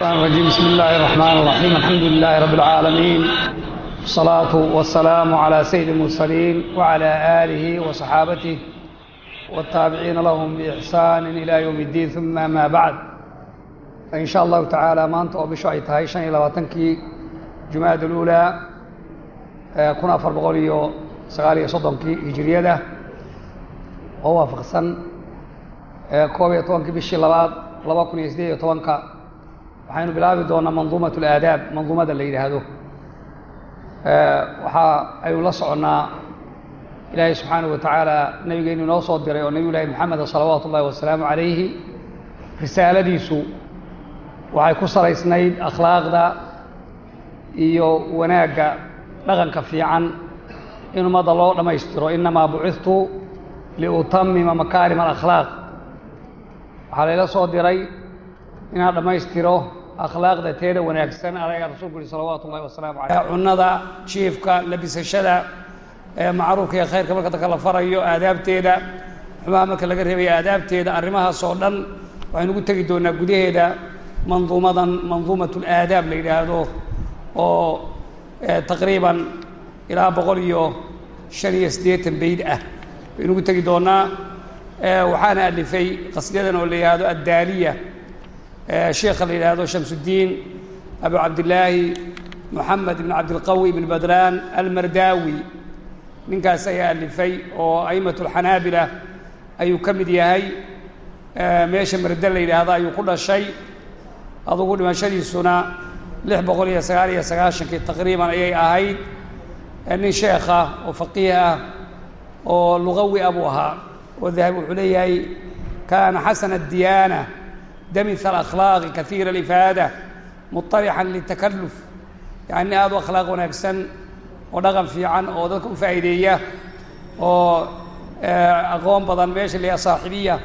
الشيطان الرجيم بسم الله الرحمن الرحيم الحمد لله رب العالمين والصلاة والسلام على سيد المرسلين وعلى آله وصحابته والتابعين لهم بإحسان إلى يوم الدين ثم ما بعد فإن شاء الله تعالى maanta oo bishu ay tahay شhan iyo labaatankii jumaada الأولى kun afar boqol iyo sagaal iyo soddonkii hijiriyada oo waafaqsan koob iyo tobankii bishii waxaynu bilaabi doonaa manduumat اlaadaab manduumada la yidhaahdo. Waxaa aynu la soconnaa ilaahay subxaanaه wa tacaala nebigeenu inoo soo diray oo nebiyu moxameda salawaatu ullahi wasalaamu calayhi risaaladiisu waxay ku salaysnayd akhlaaqda iyo wanaagga dhaqanka fiican. In ummadda loo dhammaystiro inamaa bucidtu liutamima makaarim alakhlaaq. Waxaa layla soo diray inaan dhammaystiro akhlaaqda teeda wanaagsan ayaa rasuulku yihi salawaatu ullahi wasalaamu caleyh cunnada jiifka labisashada macruufka iyo khayrka marka dadka la farayo aadaabteeda xumaha marka laga reebayo aadaabteeda arrimahaas dhan waxaynu ugu tegi doonaa gudaheeda manduumadan manduumat laadaab la yidhaahdo oo taqriiban ilaa boqol iyo shan iyo siddeetan bayd ah. Baynu ugu tegi doonaa waxaana alifay qasyadan oo la yidhaahdo addaaliya sheekha la yidhaahdo shamsuddiin abu cabdillaahi moxamed ibn cabdilqawi ibn badraan almardaawi ninkaas ayaa alifay oo a'imat alxanaabila ayuu ka mid yahay meesha marda la yidhaahdo ayuu ku dhashay adugu dhimashadiisuna lix boqol iyo sagaal iyo sagaashankii taqriiban ayay ahayd nin sheekha oo faqiih ah oo lugawi ah buu ahaa oo dahabi wuxuu leeyahay kaana xasana addiyaana damisa alakhlaaqi kaiira alifaada muطalixan litakaluf yani nin aad u akhlaaq wanaagsan oo dhaqan fiican oo dadka u faa'iideeya oo aqoon badan meesha la saaxibiya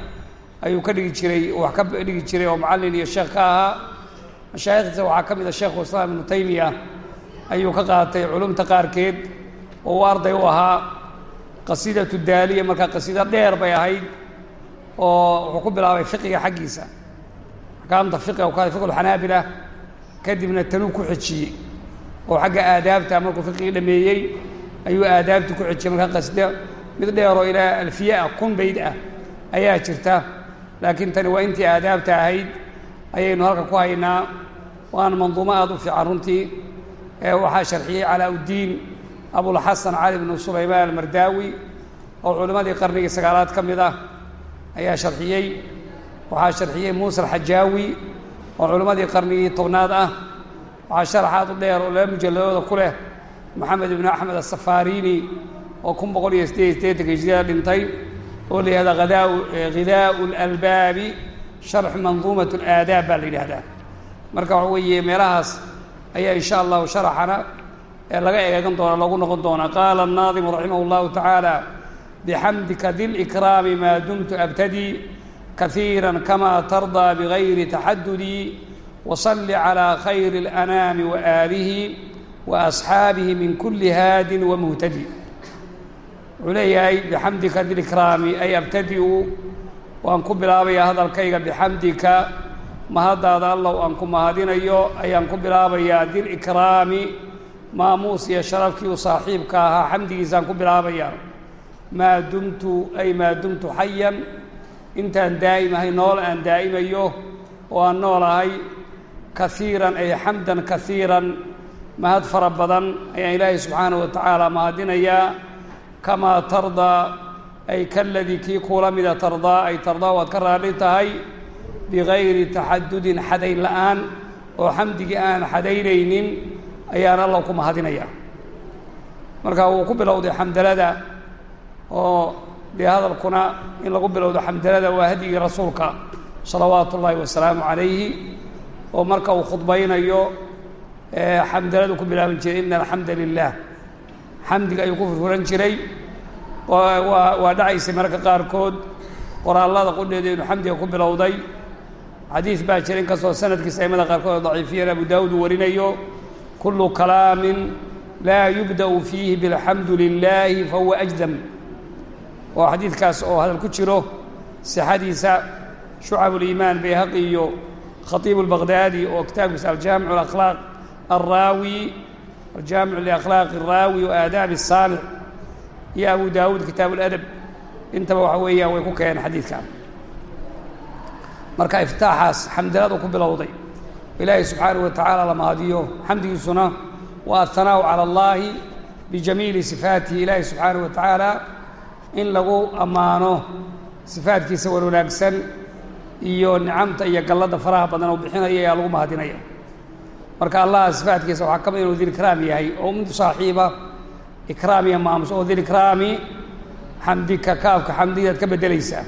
ayuu ka dhigi jiray wax ka dhigi jiray oo macallin iyo sheekh ka ahaa mashaayikhdiisa waxaa ka mid a sheekhu islaam ibnu taymiya ayuu ka qaatay culumta qaarkeed oo uu arday u ahaa qasiidatu daaliya markaa qasiido dheer bay ahayd oo ku bilaabay fiqiga xaggiisa axkaamta fiqiga ka fiqu lxanaabila kadibna tanuu ku xejiyey oo xagga aadaabta markuu fiqigii dhameeyey ayuu aadaabtii ku xejiyey markaa qasida mid dheeroo ilaa alfiye ah kun bayd ah ayaa jirta. Laakiin tani waa intii aadaabta ahayd ayaynu halka ku haynaa. Waana manduumo aada u fiican runtii. Waxaa sharxiyey calaa uddiin abulxasan cali bnu sulaymaan almardaawi oo culimmadii qarnigii sagaalaad ka mid ah ayaa sharxiyey waxaa sharxiyey muuse alxajaawi oo culimmadii qarnigii tobnaad ah. Waxaa sharaxaad u dheer oo laba mujalladooda ku leh moxamed ibnu axmed asafaariini oo kun boqol iyo siddeed iyo siddeetanka hijriyada dhintay oo la yihahda hadaa ghidaau lalbaabi sharxu manduumat alaadaab baa la yidhahdaa. Marka waxa weeye meelahaas ayaa in sha allahu sharaxana laga eegan doona loogu noqon doonaa. Qaala annaadimu raximah اllahu tacaala bixamdika dilikraami maa dumtu abtadii kahiira kama tardaa bigayri taxadudi wasalli calىa khayri اlanaami waaalihi waasxaabihi min kuli haadin wamuhtadi wuxuu leeyahay bixamdika dilikraami ay abtadi-u waan ku bilaabayaa hadalkayga bixamdika mahaddaada allow aan ku mahadinayo ayaan ku bilaabayaa dilikraami maamuus iyo sharafkii u saaxiibka ahaa xamdigiisaan ku bilaabayaa maa dumtu ay maa dumtu xayan intaan daa'imahay nool aan daa'imayo oo aan noolahay kaiiran ay xamdan kaiiran mahad fara badan ayaan ilaahay subxaanahu wa tacaala mahadinayaa. Kamaa tardaa ay kaladii kii kuula mida tardaa ay tardaa waad ka raadhi tahay bigayri taxadudin xadayn la'aan oo xamdigii aan xadaynaynin ayaan alla ku mahadinayaa. Marka wuu ku bilowday xamdalada oo dee hadalkuna in lagu bilowdo xamdalada waa hadyigii rasuulka salawaatu ullaahi wasalaamu calayhi oo marka uu khudbaynayo xamdaladu ku bilaaban jiray ina alxamda lilah xamdiga ayuu ku furfuran jiray waa dhacaysay mararka qaarkood qoraallada qudheeda inuu xamdiga ku bilowday xadiis baa jira in kastoo sanadkiisa aimada qaarkood oo daciifiyeen abu daawud uu warinayo kullu kalaamin laa yubda'u fiihi bilxamdu lilaahi fahuwa ajdam oo xadiidkaas oo hadal ku jiro sixadiisa shucab uliimaan bayhaqi iyo khatiibu albaqdaadi oo kitaabkiisa aljaamicu alakhlaaq alraawi aljaamicu liakhlaaqi alraawi wa aadaabi asaamic iyo abu daawuud kitaab aladab intaba waxa weeyaan way ku keeneen xadiidkan. Marka iftaaxaas xamdaladu ku bilowday ilaahay subxaanahu wa tacaala la mahadiyo xamdigiisuna waa athanaau cala allaahi bijamiili sifaatihi. Ilaahay subxaanahu wa tacaala in lagu ammaano sifaadkiisa wan wanaagsan iyo nicamta iyo galladda faraha badan oo bixinaya ayaa lagu mahadinaya. Marka allaha sifaadkiisa waxaa ka mid inuu dilikraam yahay. Oo mid saaxiiba ikraam iyo maamus. Oo dilikraami xamdika kaafka xamdigaad ka beddelaysaa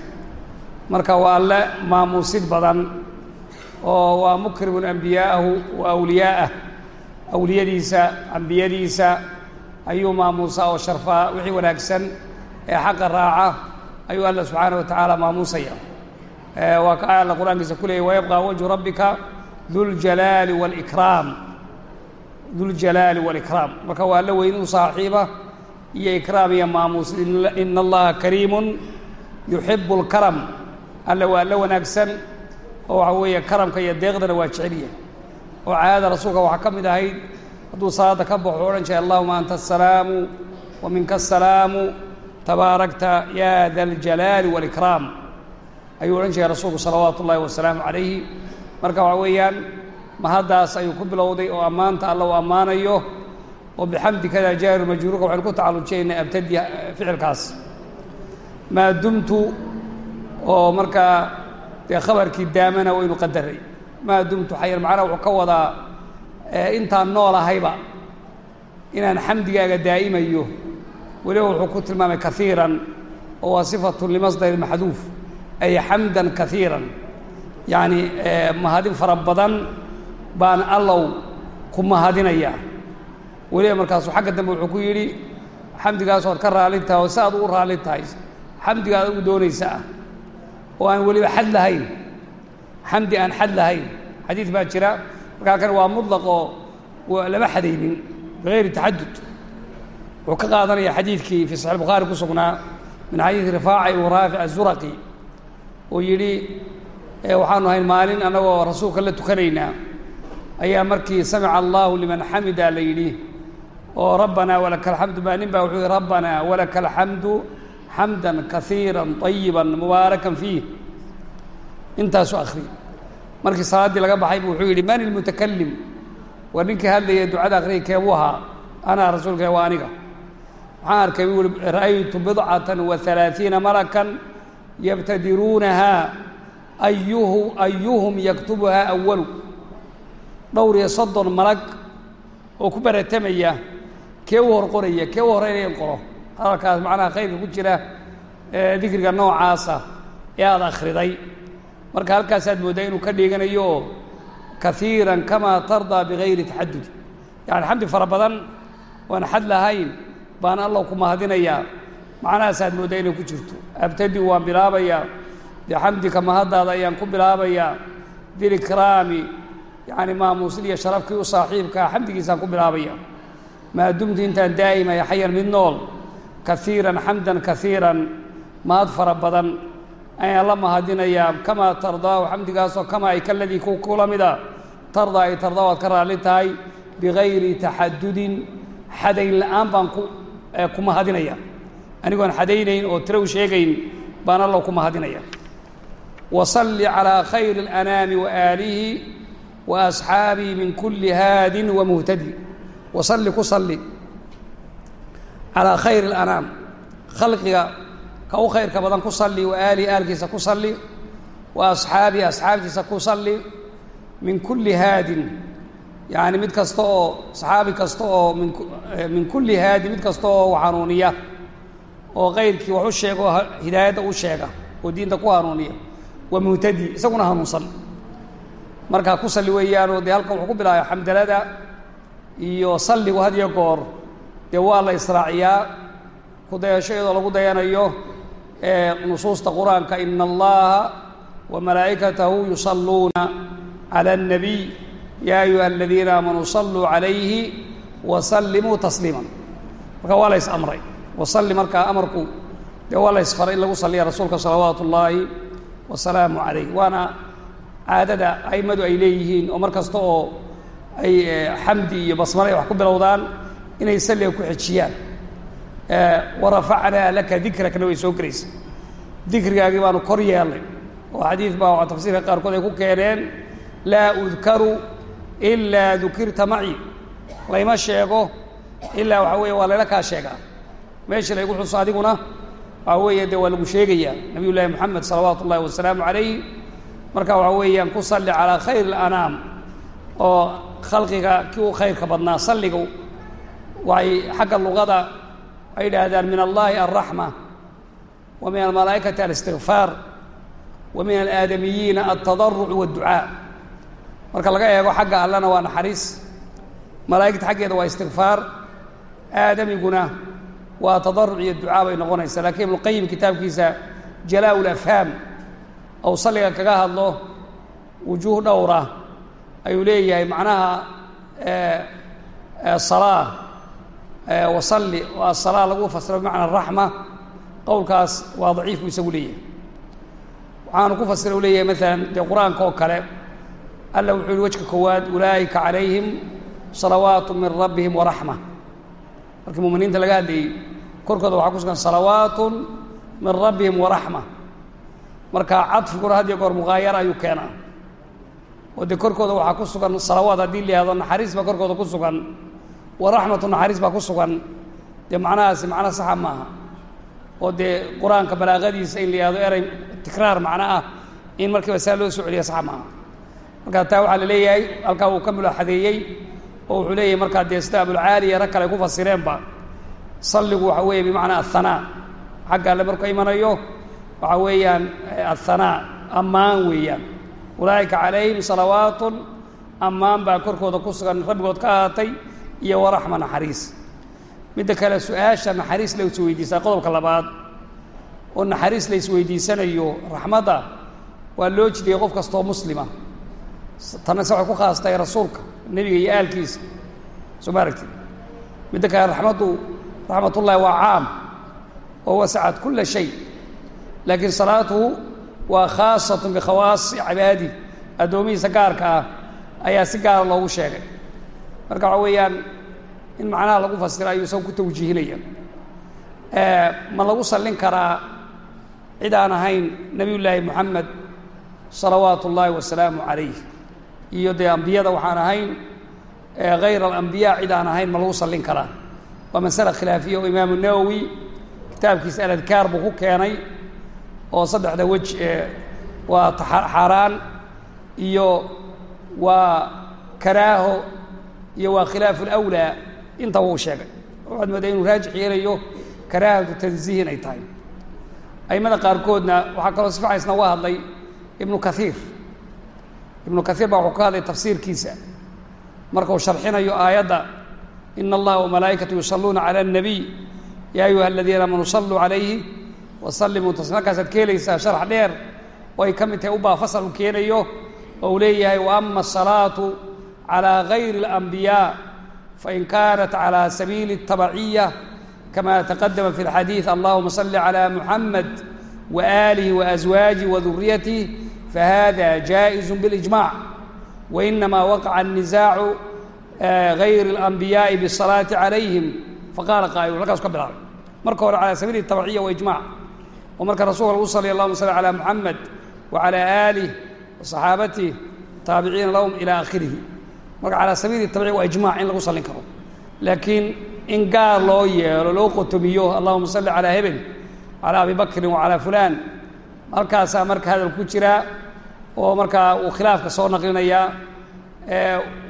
marka waa alle maamuusid badan oo waa mukrimun ambiyaahu wa awliyaa'ah awliyadiisa ambiyadiisa ayuu maamuusaa oo sharfaa wixii wanaagsan ee xaqa raaca ayuu alla subxaana wa tacaala maamuusaya. Waa ka alla qur'aankiisa ku leeyay wayabqa wajhu rabbika duljalaali walikraam duljalaali walikraam marka waa alla weyn u saaxiiba iyo ikraam iyo maamuus. Ina allaha kariimun yuxibu lkaram alle waa alla wanaagsan oo waxa weeye karamka iyo deeqdana waa jecelyahay oo caadada rasuulka waxaa ka mid ahayd hadduu salaadda ka baxo odhan jiray allahuma anta asalaamu wa minka asalaamu tabaarakta ya da aljalaali walikraam ayuu odhan jiray rasuulku salawaatu ullahi wasalaamu calayhi. Marka waxa weeyaan mahaddaas ayuu ku bilowday oo ammaanta alla uu ammaanayo oo bixamdi kada jaaru majruurka waxaynu ku tacallujiyaynaa abtadi ficilkaas. Maa dumtu oo markaa dee khabarkii daamana waynu qadaray. Maa dumtu xayar macnaha wuxuu ka wadaa intaan nool ahayba inaan xamdigaaga daa'imayo weliba wuxuu ku tilmaamay kaiiran oo waa sifatun limasdari maxduuf ay xamdan kaiiran yacni mahadin fara badan baan allow ku mahadinaya. Weliba markaasuu xagga dambe wuxuu ku yidhi xamdigaasoo ka raalli tahay oo si aad ugu raalli tahay xamdiga ugu doonaysa ah oo aan weliba xad lahayn. Xamdi aan xad lahayn. Xadiid baa jira. Marka halkan waa mutlaq oo lama xadaynin bigayri taxadud wuxuu ka qaadanaya xadiidkii fii saxix bukhaari ku sugnaa min xadiidi rifaaca ibnu raafic azuraqi oo yidhi waxaanu ahayn maalin annagoo rasuulka la tukanaynaa ayaa markii samica allahu liman xamida la yidhi oo rabbanaa walaka alxamdu baa nin baa wuxuu yihi rabbanaa walaka alxamdu xamdan kaiira طayiba mubaarakan fiih. Intaasuu akri markii salaaddii laga baxay bu wuxuu yidhi man ilmutakalim waa ninkii hadlaya ducada akhriyay keebuu ahaa? Anaa rasuulka waa aniga waxaan arkay ra'aytu bidcata wa halaaثiina malakan yabtadiruunaha ayuhu ayuhum yaktubuhaa awalu dhowr iyo soddon malag oo ku baratamaya kee u hor qoraya kee u horeynaya in qoro. Hadalkaas macnaha khayrka ku jira dikriga noocaasa ee aada akhriday. Marka halkaasaad mooddaa inuu ka dhiganayo oo kaiiran kamaa tardaa bigayri taxadud yani xamdi fara badan oan xad lahayn baan allah ku mahadinayaa macnahaasaad mooddaa inay ku jirto. Abtadi waan bilaabayaa bixamdika mahaddaada ayaan ku bilaabayaa bilikraami maamuusin iyo sharafkii u saaxiibkaa xamdigiisaan ku bilaabaya. Maa dumtu intaan daa'imaya xayan mid nool. Kaiiran xamdan kaiiran mahad fara badan. Ayaan la mahadinayaa kamaa tardaahu xamdigaasoo kamaa ay kaladii kula mida. Tardaa ay tardaa waad ka raalli tahay. Bigayri taxadudin xadayn la'aan baan ku ku mahadinaya. Anigoon xadaynayn oo tiraw sheegayn baan alla ku mahadinaya. Wasalli calaa khayri اlanaami waaalihi wa asxaabii min kuli haadin wa muhtadi. Wasalli ku salli calaa khayri اlanaam khalqiga ka u khayrka badan ku salli wa aalihi aalkiisa ku salli wa asxaabihi asxaabtiisa ku salli min kulli haadin yacni mid kasta oo saxaabi kasta oo min min kulli haadin mid kasta oo hanuuniya oo kayrkii wax u sheega oo hidaayadda u sheega oo diinta ku hanuuniya wa muhtadi isaguna hanuunsan. Markaa ku salli weeyaanoo dee halkan wuxuu ku bilaabay xamdalada iyo salligu had iyo goor dee waa la israaciyaa ku dayasho iyadoo lagu dayanayo nusuusta qur'aanka ina allaha wa malaa'ikatahu yusalluuna cala الnabiy ya ayuha aladiina aamanuu saluu calayhi wasallimuu tasliima marka waa la ys amray. wasalli markaa amarku dee waa la ysfaray in lagu salliya rasuulka salawaatu ullaahi wasalaamu calayh waana caadada a'immadu ay leeyihiin oo mar kasta oo ay xamdi iyo basmale wax ku bilowdaan inay salliga ku xejiyaan warafacnaa laka dikrakna way soo gelaysa. Dikrigaagii baanu kor yeelnay. Oo xadiid baa tafsiirka qaarkood ay ku keeneen laa udkaru ilaa dukirta maci. Layma sheego ilaa waxaa weeye waa layla kaa sheegaa. Meeshii laygu xuso adiguna waxaa weeye dee waa lagu sheegayaa. Nabiy llaahi moxamed salawaatu ullahi wasalaamu calayh marka waxaa weeyaan ku salli calaa khayr alanaam oo khalqiga kii khayrka badnaa salliga waxay xagga luqada waxay yidhaahdaan min allahi alraxma wa min almalaa'ikati alistikfaar wa min alaadamiyiina altadaruc waadducaa marka laga eego xagga allena waa naxariis. Malaa'igta xaggeeda waa istikfaar aadamiguna waa tadaruc iyo ducaa bay noqonaysaa. Lakiin ibnuqayim kitaabkiisa jalaa ulafhaam ou salliga kaga hadlo wujuuh dhowra ayuu leeyahay macnaha salaa wasalli waa salaa lagu fasiro bimacna raxma. Qowlkaas waa daciif buu isagu leeyahay. Waxaanu ku fasira u leeyahay maalan dee qur'aanka oo kale alla wuxuu yihi wejka koowaad ulaa'ika calayhim salawaatu min rabbihim waraxma markii muminiinta laga hadlayey korkooda waxaa ku sugan salawaatun min rabbihim waraxma marka cadfiguna had iyo goor muqaayara ayuu keenaa. Oo dee korkooda waxaa ku sugan salawaad haddii la naxariis baa korkooda ku sugan waraxmatu naxariis baa ku sugan. Dee macnahaasi macno saxa maaha. Oo dee qur'aanka balaaqadiisa in la yihahdo erey tikraar macno ah in markiiba saa loo soo celiya saxa maaha marka taa waxaa la leeyahay halkaa uu ka mulaaxadeeyey oo wuxuu leeyahay markaa dee sida abulcaaliya rag kale ku fasireenba salligu waxa weeye bimacnaa athanaa xagga alle markuu imanayo waxa weeyaan athanaa ammaan weeyaan. Ulaa'ika calayhim salawaatun ammaan baa korkooda ku sugan rabbigood ka ahaatay iyo waraxma naxariis. Midda kale su'aasha naxariis la is qodobka labaad. Oo naxariis la isweydiisanayo raxmadda waa loo jidiyey qof kastoo muslima tanna se waxay ku khaastahay rasuulka nebiga iyo aalkiisa. Soo midda kale raxmaddu raxmatullaahi waa caam oo wasacat kulla shay. Laakiin salaatuhu waa khaasatun bikhawaasi cibaadi. Addoomihiisa gaarka ah ayaa si gaara loogu sheegay. Marka waxa weeyaan in macnaha lagu fasira ayuu isaga ku tawjiihinaya ma lagu sallin karaa cid aan ahayn nebiy llaahi moxamed salawaatu ullaahi wasalaamu calayh iyo dee ambiyada waxaan ahayn hayr alambiya cid ahayn ma lagu sallin karaa waa masale khilaafiya oo imaamu nawowi kitaabkiisa aladkaar buu ku keenay oo saddexda wej waa xaaraan iyo waa karaaho iyo waa khilaafu lawlaa intaba uu sheegay. Waxaad moodaa inuu raajix yeelayo karaahatu tanziihin ay tahay. Aimada qaarkoodna waxaa kaloo si ficaysna uga hadlay ibnu kaiir ibnu kaiir baa wuxuu ka hadlay tafsiirkiisa markuu sharxinayo aayadda ina allaha wamalaa'ikatu yusalluuna cala الnabiy ya ayuha aladiina aamanu saluu calayhi wasallimuu tasli markaasaad ka helaysaa sharax dheer oo ay ka mid tahay ubaa fasal uu keenayo oo uu leeyahay wa ama asalaatu calaa gayri اlanbiyaa fain kanat calى sabiili الtabaciya kama taqadama fi اlxadiid allahuma salli calى muxamed waalihi waaswaajih waduriyatih fahada jaa'iz biاlijmac wainama waqaca الnisaacu gayri اlanbiyaaءi bالsalaati calayhim faqaala qaa'il halkaas ka bilaabay marka hore calى sabiili الtabaciya waijmac oo marka rasulka lagu saliy allahuma salli calى muxamed wacalى aalih waصaxaabatih taabiciina lahum ilى akhirihi marka calaa sabiili tabci waa ijmac in lagu sallin karo laakiin in gaar loo yeelo loo qotomiyo allahuma salli calaa hebel calaa abi bakrin wacalaa fulaan halkaasaa marka hadal ku jira oo markaa uu khilaafka soo naqlinayaa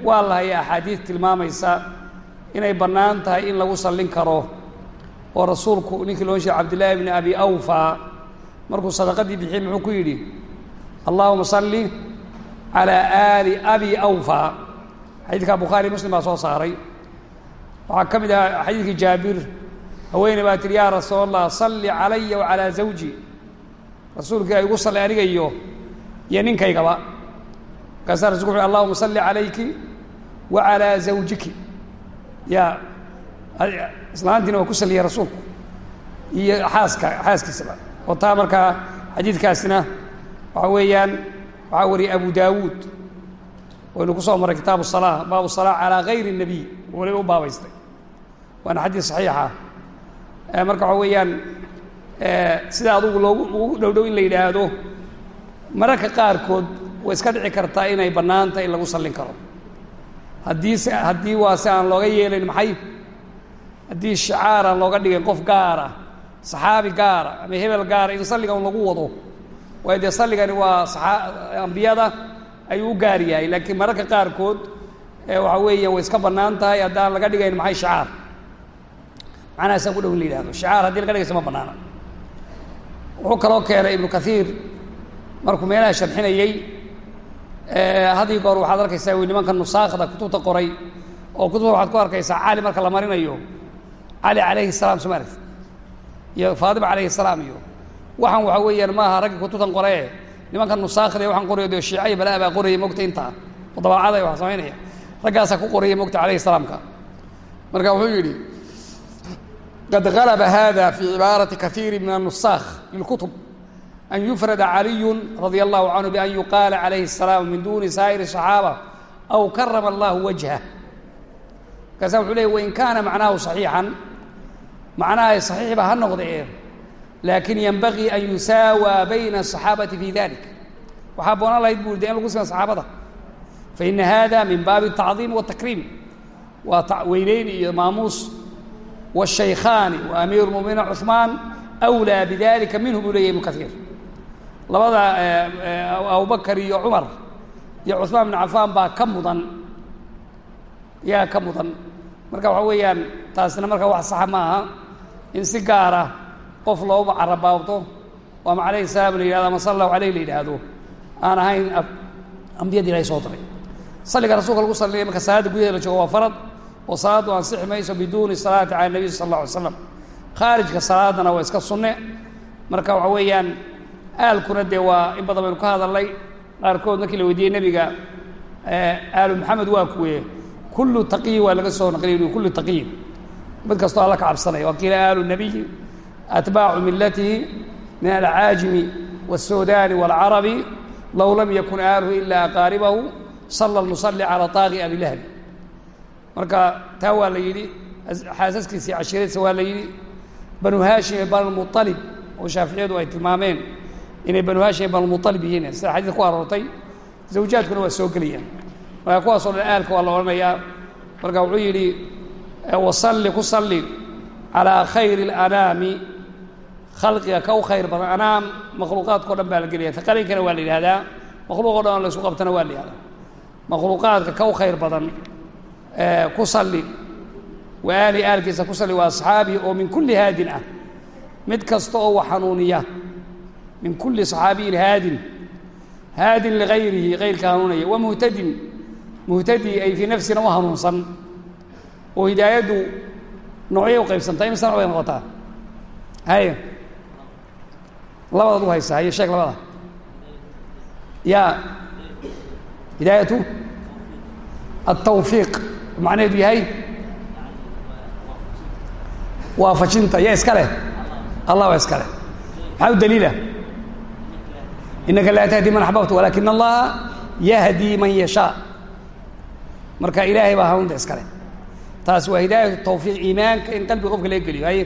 waa la axaadiid tilmaamaysa inay bannaan tahay in lagu sallin karo. Oo rasuulku ninkii loon sheegay cabdillaahi bni abi awfa markuu sadaqadii bixiyey muxuu ku yidhi allahuma salli calaa aali abi awfa. Xadiidka bukhaari muslim baa soo saaray. Waxaa ka mid ahaa xadiidkii jaabir haweeney baa tihi yaa rasuul allah salli calaya wacalaa zawji. Rasuulka igu salli aniga iyo iyo ninkaygaba. Markaasaa rasulku wuxu allahuma salli calayki wa calaa zawjiki. Ya islaantiina waa ku salliyay rasuulku. Iyo xaaska xaaskiisaba. Oo taa markaa xadiidkaasina waxa weeyaan waxaa wariyey abu daawuud waynu ku soo marray kitaabu salaa baabu salaa calaa gayri الnabiy waliba u baabaystay. Waana xadiis saxiixa marka waxaa weeyaan sida adugu loogu ugu dhow in la yidhaahdo mararka qaarkood way iska dhici kartaa inay bannaanta in lagu sallin karo. Haddii se haddii waa si aan looga yeelayn maxay? Haddii shicaar aan looga dhigin qof gaara saxaabi gaara ama hebel gaara in salligan lagu wado. Waayo dee salligani waa saaa ambiyada ayuu u gaar yahay laakiin mararka qaarkood waxa weeya way iska bannaan tahay haddaan laga dhigayn maxay shicaar macnahaasaan ku dhow la yidhahdo shicaar haddii laga dhigaysa ma bannaana. Wuxuu kaloo keenay ibnu kaiir markuu meelaha sharxinayey hadiyo goor waxaad arkaysaa w nimanka nusaakhda kutubta qoray oo kutubta waxaad ku arkaysaa cali marka la marinayo cali calayhi salaam soma aragti iyo faatima calayhi salaam iyo waxaan waxaa weeyaan maaha raggii kutubtan qoree nimanka nusaakhda iyo waxaan qorayo dee shiica iyo balaa baa qorayay mogta intaa oo dabaacada wax samaynaya raggaasaa ku qorayay mogta calayhi salaamka. Marka wuxuu yidhi qad galaba hada fi cibaarati kaiiri min anusakh lilkutub an yufrada caliyu radia allahu canhu bian yuqaala calayhi الsalaam min duni saa'ir الصaxaabة aw karama allahu wajhah markaasa wuxuu leey wain kaana macnahu صaxiixan macnaha صaxiixba ha noqdee laakin yenbagii an yusaawaa bayna الصaxaabati fi dalik waxaa boonaan lahayd bu de in lagu siman saxaabada faina hada min baabi الtacظiim والtakriim waa weyneyn iyo maamuus والشhaykhaani وأmiir الmؤminiin cثmaan أwlىa bidalika minhu buu leyahy ibnu kaiir labada eh, eh, abubakar iyo cumar iyo cuثmaan bn cafaan baa ka mudan. Iyagaa ka mudan. Marka waxa weeyaan taasina marka wax saxa ma aha in si gaara ah qof looba carabaabto oo ama alayh salaam la yihahdo ama sal allahu la yidhaahdo. Aan ahayn ambiyadii ilahay soo diray. Salliga rasulka lagu salliyay marka salaadda gudaheeda la joogo waa farad. Oo salaaddu ansixi mayso biduuni salaati cala nabiy sal اla alay slam khaarijka salaadana waa iska sunne. Marka waxa weeyaan aalkuna dee waa in badan baynu ka hadalnay qaarkood markii la weydiiyey nebiga aalu maxamed waa kuwe kullu taqiyi waa laga soo naqliyay kullu taqiyin mid kastoo alla ka cabsanaya waa kiila aalu nabiyi atbaacu millatihi min alcaajimi wالsudaani wاlcarabi low lam yakun aaluhu ila aqaaribahu sala lmusalli calaa taaqi abilahbi marka taa waa la yidhi xaasaskiisii cashiiradiisa waa la yidhi banu haashim iyo banulmualib oo shaaficiyadu ay tilmaameen inay banu haashim iyo banulmualib yihiin. Sida xadiis ku aroortay zawjaadkuna waa soo gelayaan marka kuwaasoo dhan aalka waa la odhanayaa. Marka wuxuu yidhi wasalli ku salli calaa khayri اlanaami khalqiga ka u khayr badan anaam makhluuqaadka o dhan baa la gelaya taqalinkana waa la yidhahdaa makhluuq o dhan oo qabtana waa la yihahdaa makhluuqaadka ka u khayr badan ku salli wa aali aalkiisa ku salli wa asxaabihi oo min kulli haadin ah. Mid kasta oo wax hanuuniya min kulli saxaabiyin haadin haadin ligayrihi kayrka hanuunaya wa muhtadin muhtadi ay fii nafsina u hanuunsan oo hidaayaddu noocyay u qaybsanta imisa noc bay noqotaa haye labadaad u haysaa haye sheeg labada ya hidaayatu altawfiiq macnaheedu yahay waafajinta yaa iska leh allah waa iska leh maxaa u daliila inaka laa tahdi man axbabta walakin allaha yahdi man yashaa marka ilaahay baa hanuunta iska leh taas waa hidaayatu tawfiiq iimaanka in qalbiga qofka laga geliyo haye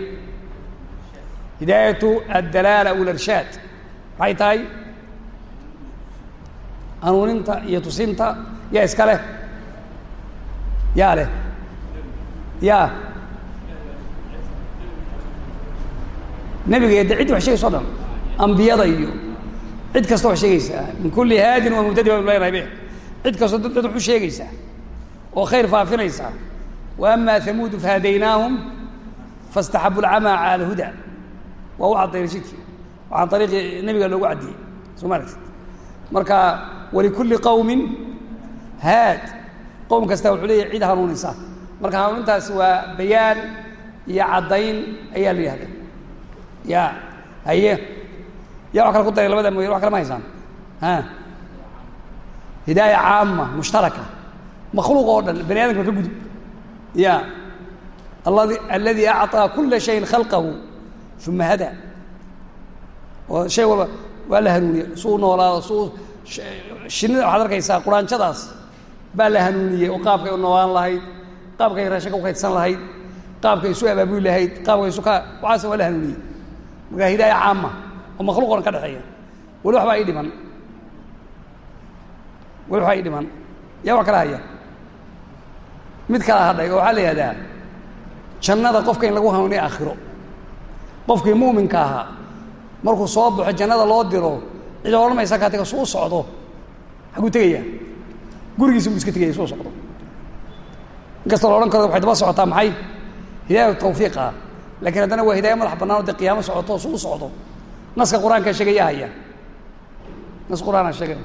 hidaayatu addalaala walarshaad maxay tahay hanuuninta iyo tusinta yaa iska leh yaa leh yaa nebiga de ciddi wax sheegaysa o ambiyada iyo cid kasta wax sheegaysaa min kulli haadin waa mubtadi be cid kastoo dad wax u sheegaysaa oo khayr faafinaysaa wa ama hamuudu fahadaynaahum faاstaxabu اlcamaa cala alhuda. Waa u caddaynay jidkii waxaan ariiqii nebiga loogu caddiyey. Soo ma marka walikulli qowmin haad. Qowm kasta wuxuu leeyahy cid hanuunisa marka hanuunintaasi waa bayaan iyo caddayn ayaa la yihahda ya haye yaa wax kale ku daray labada mooye wax kale ma haysaan? A hidaaya caama mushtaraka. Makhluuq oo dhan bani adamka ka gudub. Ya aladi aladi acطaa kula shayin khalqahu uma hada. Oo shay walba waa la hanuuniya suu noolaado suu shinnida waxaad arkaysaa quraanjadaas baa la hanuuniyey oo qaabkay u noolaan lahayd qaabkay raashinka u kaydsan lahayd qaabkay isu abaabuli lahayd qaabkay isu ka waxaas waa la hanuuniyey. Markaa hidaaya caama oo makhluuqan ka dhexeeya. Weli waxbaa ii dhiman. Weli waxbaa ii dhiman. Yaa wax kala haya. Mid kala hadhay oo waxaa la yihahdaa jannada qofka in lagu hanuuniyo aakhiro. Qofkii mu'minka ahaa markuu soo baxo jannada loo diro cid odhan maysa kaa taga suu socdo. Xaguu tegayaa gurigiisa buu iska tegaya suu socdo. Inkastoo la odhan karo waxay daba socotaa maxay? Hidaaya tawfiiq ah. Haddana waa hidaaya madax bannaan o dee qiyaamo socoto suu socdo naska qur-aanka sheegaya haya nas qur-aana sheegay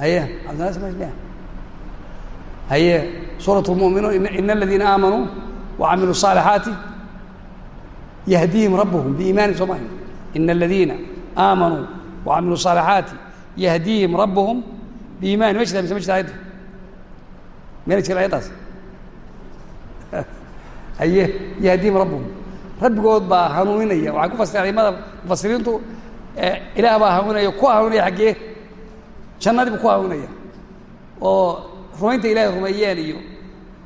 haye cabdinasmaya haye suurat lmu'minuun ina aladiina aamanuu wacamiluu الصaalixaati yahdihim rabuhum biimaani soo maha ina aladiina aamanuu wacamiluu الصaalixaati yahdihim rabuhum biimaani ma jirta mise ma jirta ayadda mayna jirin ayaddaas haye yahdihim rabuhum rabbigood baa hanuuninaya waxay ku fasireen aimada mufasiriintu ilaah baa hanuuninaya ku hanuuninaya xaggee jannadii buu ku hanuuninaya oo rumaynta ilahay rumeeyeen iyo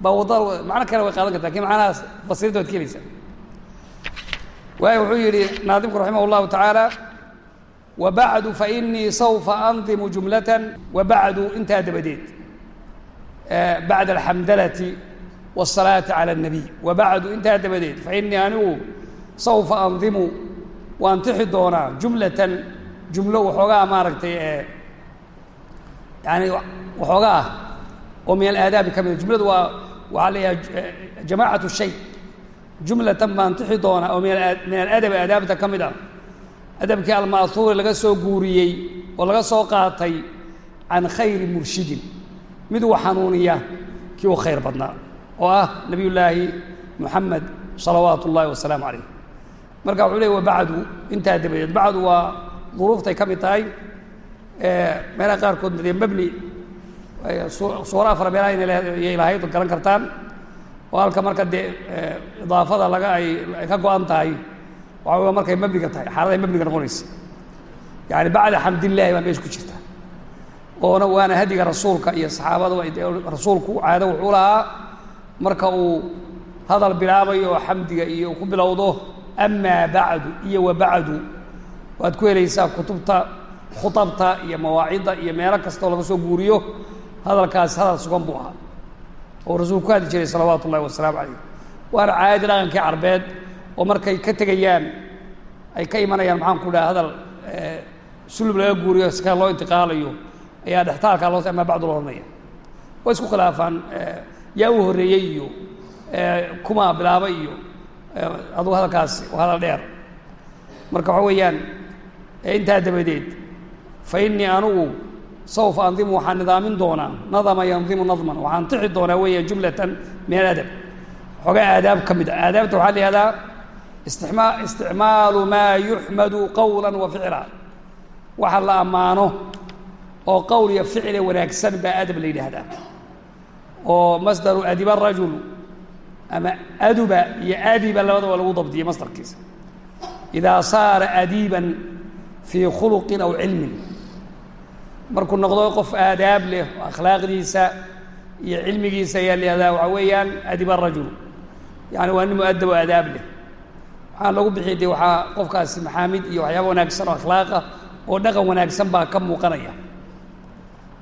baa waddada macno kale way qaadan karta lakin macnahaas mufasiriinta waad ka helaysaa waayo wuxuu yidhi naadimku raximah اllahu tacaala wabacdu fainii saufa andimu jumlatan wabacdu intaa dabadeed bacda alxamdalati wالsalaati calى الnabiy wabacdu intaa dabadeed fainii anigu saufa andimu waan tixi doonaa jumlatan jumlo waxoogaa maaragtay yani waxoogaa ah oo min alaadaabi ka mida jumladu waa waxaa yidhaha jamacat shay. Jumlatan baan tixi doonaa oo min aladabi aadaabta ka mid ah. Adabkii alma'huuri laga soo guuriyey oo laga soo qaatay can khayri murshidin. Mid uu xanuuniya kii u khayr badnaa oo ah nabiy llaahi muxamed salawaatu ullahi wasalaamu calayh marka wuxuu ley wabacdu intaa dabadeed bacdu waa duruuftay ka mid tahay meelaha qaarkood dee mabni suura afar meelaha inay lahayd garan kartaan oo halka marka dee idaafada laga ay ka go-an tahay waxa wey markay mabniga tahay xaaladay mabniga noqonaysa. Yani bacda xamdillahi baa meesha ku jirta. Oona waana hadiga rasuulka iyo saxaabada rasuulku caado wuxuu lahaa marka uu hadal bilaabayo oo xamdiga iyo ku bilowdo amaa bacdu iyo wa waad ku helaysaa kutubta khutabta iyo mawaacidda iyo meelo kastoo laga soo guuriyo hadalkaasi hadal sugan buu ahaa oo rasuulku ku hadli jiray salawaatu ullahi wasalaamu calayh waana caadadii dhaqankii carbeed oo markay ka tegayaan ay ka imanayaan maxaan ku dhaha hadal sulub laga guuriyo skaa loo intiqaalayo ayaa dhextaalkaa loo amaa bacdu loo odhanaya way isku khilaafaan yaa u horreeyey iyo kumaa bilaaba iyo adugu hadalkaasi waa hadal dheer. Marka waxa weeyaan intaa dabadeed fa innii anugu saufa andimu waxaan nidaamin doonaa nadama yandimu nadman waxaan tixi doonaa weeya jumlatan min aladab. Xoogaa aadaab ka mid a aadaabta waxaa la yihahdaa istima isticmaalu maa yuxmadu qawla wa ficla. Waxa la ammaano oo qowl iyo ficile wanaagsan baa adab la yidhaahdaa. Oo masdaru adiba rajul ama aduba iyo adiba labadaba lagu dabdiyey masdarkiisa. Idaa saara adiiban fii khuluqin aw cilmin. Markuu noqdo qof aadaab leh oo akhlaaqdiisa iyo cilmigiisa ayaa la yihahdaa waxaa weeyaan adiba rajul. Yani waa nin muadab oo aadaab leh. Waxaa lagu bixiyay de waxaa qofkaasi maxaamid iyo waxyaaba wanaagsan oo akhlaaqa oo dhaqan wanaagsan baa ka muuqanaya.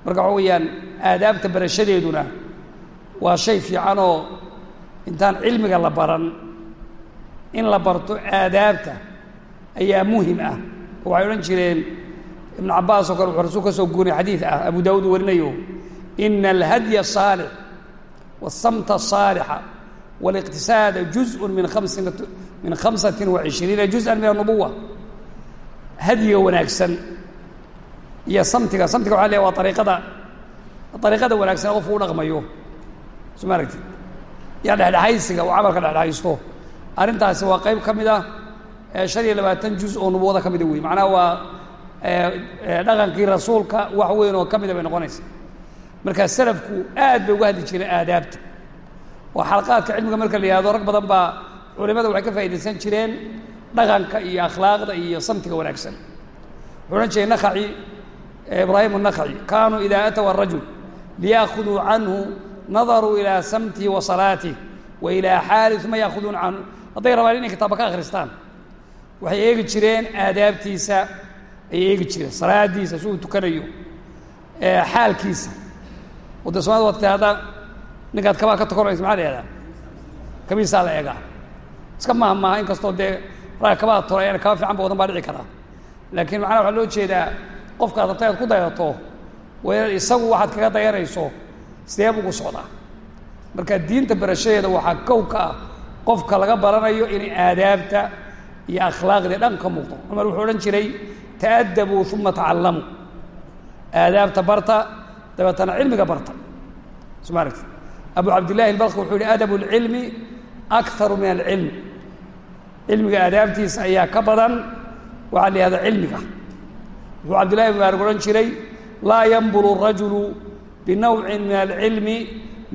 Marka waxa weeyaan aadaabta barashadeeduna waa shay fiican oo intaan cilmiga la baran in la barto aadaabta ayaa muhiim ah. Oo waxay odhan jireen ibnu cabaas oo kale wuxuu rasuul ka soo guurinay xadiid ah abu daawuud warinayo ina alhadya asaalix wasamta asaalixa waliqtisaada juzun min amsin min khamsatin waishriina juzan min annubuwa hadiga wanaagsan iyo samtiga samtiga waa le waa ariiqada ariiqada wanaagsan qofku u dhaqmayo. So ma iyo dhexdhexaysiga uu camalka dhexdhexaysto. Arrintaasi waa qayb ka mid ah shan iyo labaatan juz oo nubuwada ka mida wey macnaha waa dhaqankii rasuulka wax weyn oo ka mida bay noqonaysa. Marka salafku aad bay uga hadli jireen aadaabta. Oo xalqaadka cilmiga marka la yihahdo rag badan baa culimada waxay ka faa'idaysan jireen dhaqanka iyo akhlaaqda iyo samtiga wanaagsan. Wuxuu odhan jiray nakaci ibraahim nakaci kaanuu idaa atawa arajul liyaakuduu canhu nadaruu ilى samtihi wa salaatih wa ilى xaali uma yaakuduuna canhu hadday rabaan inay kitaaba ka akhristaan waxay eegi jireen aadaabtiisa ayay eegi jireen salaadiisa si uu tukanayo xaalkiisa o de somalida waa tia haddaa ninkaad kabaa ka tukanaysa maxaa la ihahdaa kabiisaa la eegaa iska maha maaha in kastoo dee raga kabaa torayana kaba fiican ba wadan baa dhici karaa laakiin macnaha waxaa loo jeedaa qofkaad rabta inaad ku dayato isagu waxaad kaga dayanayso sidee bugu socdaa? Marka diinta barashadeeda waxaa kow ka ah qofka laga baranayo inay aadaabta iyo akhlaaqdii dhan ka muuqdo. Cumar wuxuu odhan jiray ta'adabuu uma tacallamuu aadaabta barta dabeetana cilmiga barta. Soo ma aragti abu cabdillahi ilbalki wuxuu yihi adabu اlcilmi akharu min alcilmi cilmiga aadaabtiisa ayaa ka badan waxaa la yihahdaa cilmiga. Wuxuu cabdillahi mubaarak odhan jiray laa yanbulu rajulu binawcin min alcilmi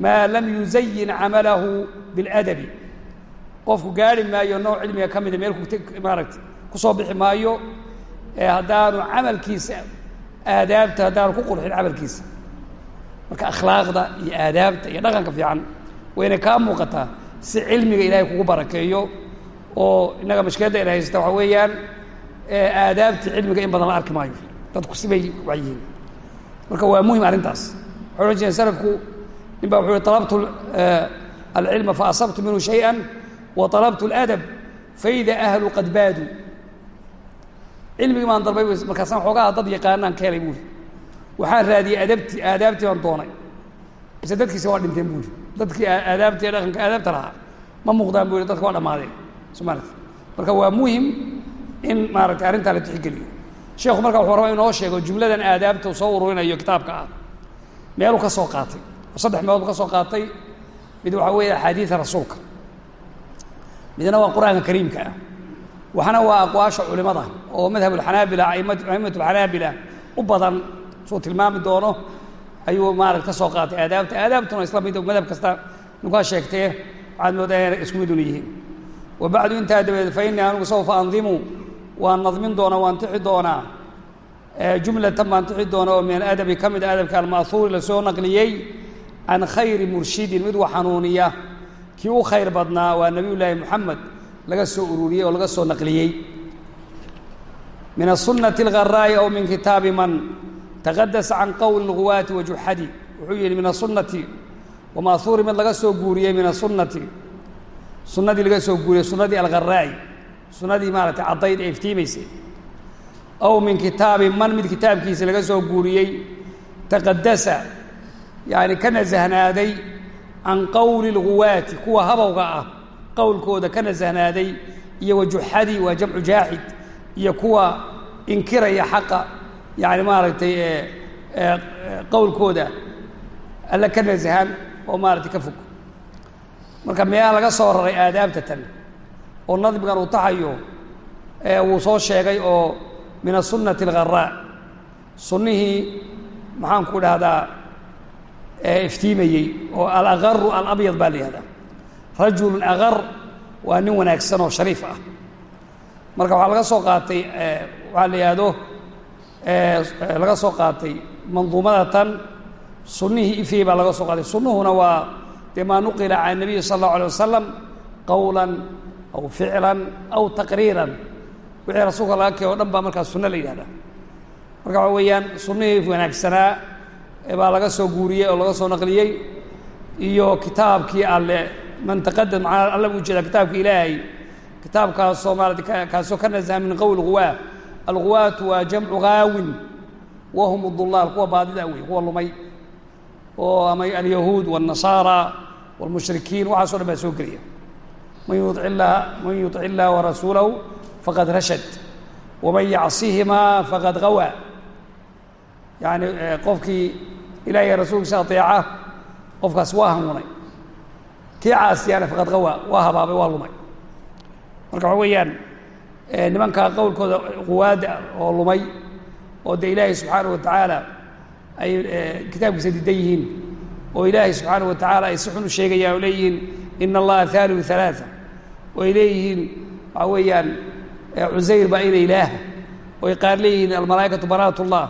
maa lam yuzayin camalahu biاladabi qofku gaari maayo nooc cilmiga ka mida meel maaragta ku soo bixi maayo haddaanu camalkiisa aadaabta haddaanu ku qurxin camalkiisa marka akhlaaqda iyo aadaabta iyo dhaqanka fiican wayna kaa muuqataa si cilmiga ilaahay kugu barakeeyo oo innaga mashkiladda ina haysta waxaa weeyaan aadaabtii cilmiga in badan la arki maayo dadku sibay wax yihiin marka waa muhiim arrintaas waxay odhan jireen salafku nin yihi talabtu alcilma faasabtu minhu shayئa wa talabtu اladab faida ahlu qad baaduu cilmigii baan dalbay markaasaan xoogaha dad yaqaanaan ka helay buuri waxaan raadiyey adabti aadaabtii baan doonay. Mise dadkiisa waa dhinteen buuri dadkii aadaabtii dhaqanka aadaabta lahaa. Ma muuqdaan buu dadka waa dhamaadeen soo maaragti marka waa muhiim in maaragtay arrintaa la tixgeliyo. Sheekhu marka wuxuu rabaa inoo sheego jumladan aadaabta soo ururinayo kitaabka ah meeluu ka soo qaatay. Saddex meelood ka soo qaatay. Mid waxaa weeye axaadiida rasuulka. Midna waa qur'aanka kariimka. Ah waxna waa aqwaasha culimada oo madhab alxanaabila aimatu alxanaabila u badan suu tilmaami doono. Ayuu maarata ka soo qaatay. Aadaabta aadaabtuna isla mid madhab kasta nukaa sheegtee waxaad moodaa inay isku miduna yihiin. Wa intaa dabadeed fa innii anugu sawfa andimu waan nadmin doonaa waan tixi doonaa jumlatan baan tixi doonaa oo min adabi ka mid a adabka alma'huuri la soo naqliyey can khayri murshidin mid wax xanuuniya. Kii u khayr badnaa waa nabiy llaahi moxamed laga soo ururiyey oo laga soo naqliyey. Min asunati algaraa'i aw min kitaabi man taqadasa can qowli lguwaati wa juxadi wuxuu yihi min asunati wama'huuri mid laga soo guuriyey min asunati sunadii laga soo guuriyey sunadii algaraa'i sunadii maaratay caddayd ee iftiimaysay aw min kitaabi man mid kitaabkiisa laga soo guuriyey taqadasa yani ka nasahnaaday can qowli lguwaati kuwa habowga ah qowlkooda ka nasahnaaday iyo wajuxadi waa jamcu jaaxid iyo kuwa inkiraya xaqa yani maaragtay qowlkooda alla ka nasahan oo maaratay ka fog marka meelaha laga soo raray aadaabta tan oo nadmigan uu taxayo wuu soo sheegay oo min asunati algharaa sunnihii maxaan ku dhahdaa iftiimayey oo alagaru alabyad baa la yihahdaa rajulun agar waa nin wanaagsan oo shariif ah. Marka waxaa laga soo qaatay waxaa la yihahdo laga soo qaatay manduumada tan sunnihii ifyey baa laga soo qaatay. Sunnuhuna waa dee nuqila can nabiyi sala allahu alay wasalam qowlan aw ficlan aw taqriiran wixii rasuulka laga kee o dhan baa markaa sunno la yidhahdaa. Marka waxa weeyaan sunnihii wanaagsanaa baa laga soo guuriyey oo laga soo naqliyey iyo kitaabkii alle man taqadam alla buu jeedaa kitaabkii ilaahay. Kitaabkaasoo maarata kaasoo ka nasaha min qowl huwaa alhuwaatu waa jamcu haawin wahum dullaal kuwa baadida wey kuwa lumay oo ama alyahuud wاnasaara wاlmushrikiin waxaaso dhan baa soo gelaya man yuic illaha man yuic illaha warasuulahu faqad rashad waman yacsihimaa faqad gawaa yacni qofkii ilahay rasuulkiisa ateeca qofkaas waa hanuunay kii caasiyaana faqad gawaa waa habaabay waa lumay marka waxa weeyaan nimankaa qowlkooda quwaada oo lumay oo dee ilaahay subxaana wa tacaala ay kitaabkiisa didan yihiin oo ilaahay subxaana wa tacaala ay si xun u sheegayaan oo leeyihiin ina allaha haaliu halaaa oo ay leeyihiin waxa weeyaan cusayr baa ina ilaaha oo ay qaar leeyihiin almalaa'ikatu banaat اllah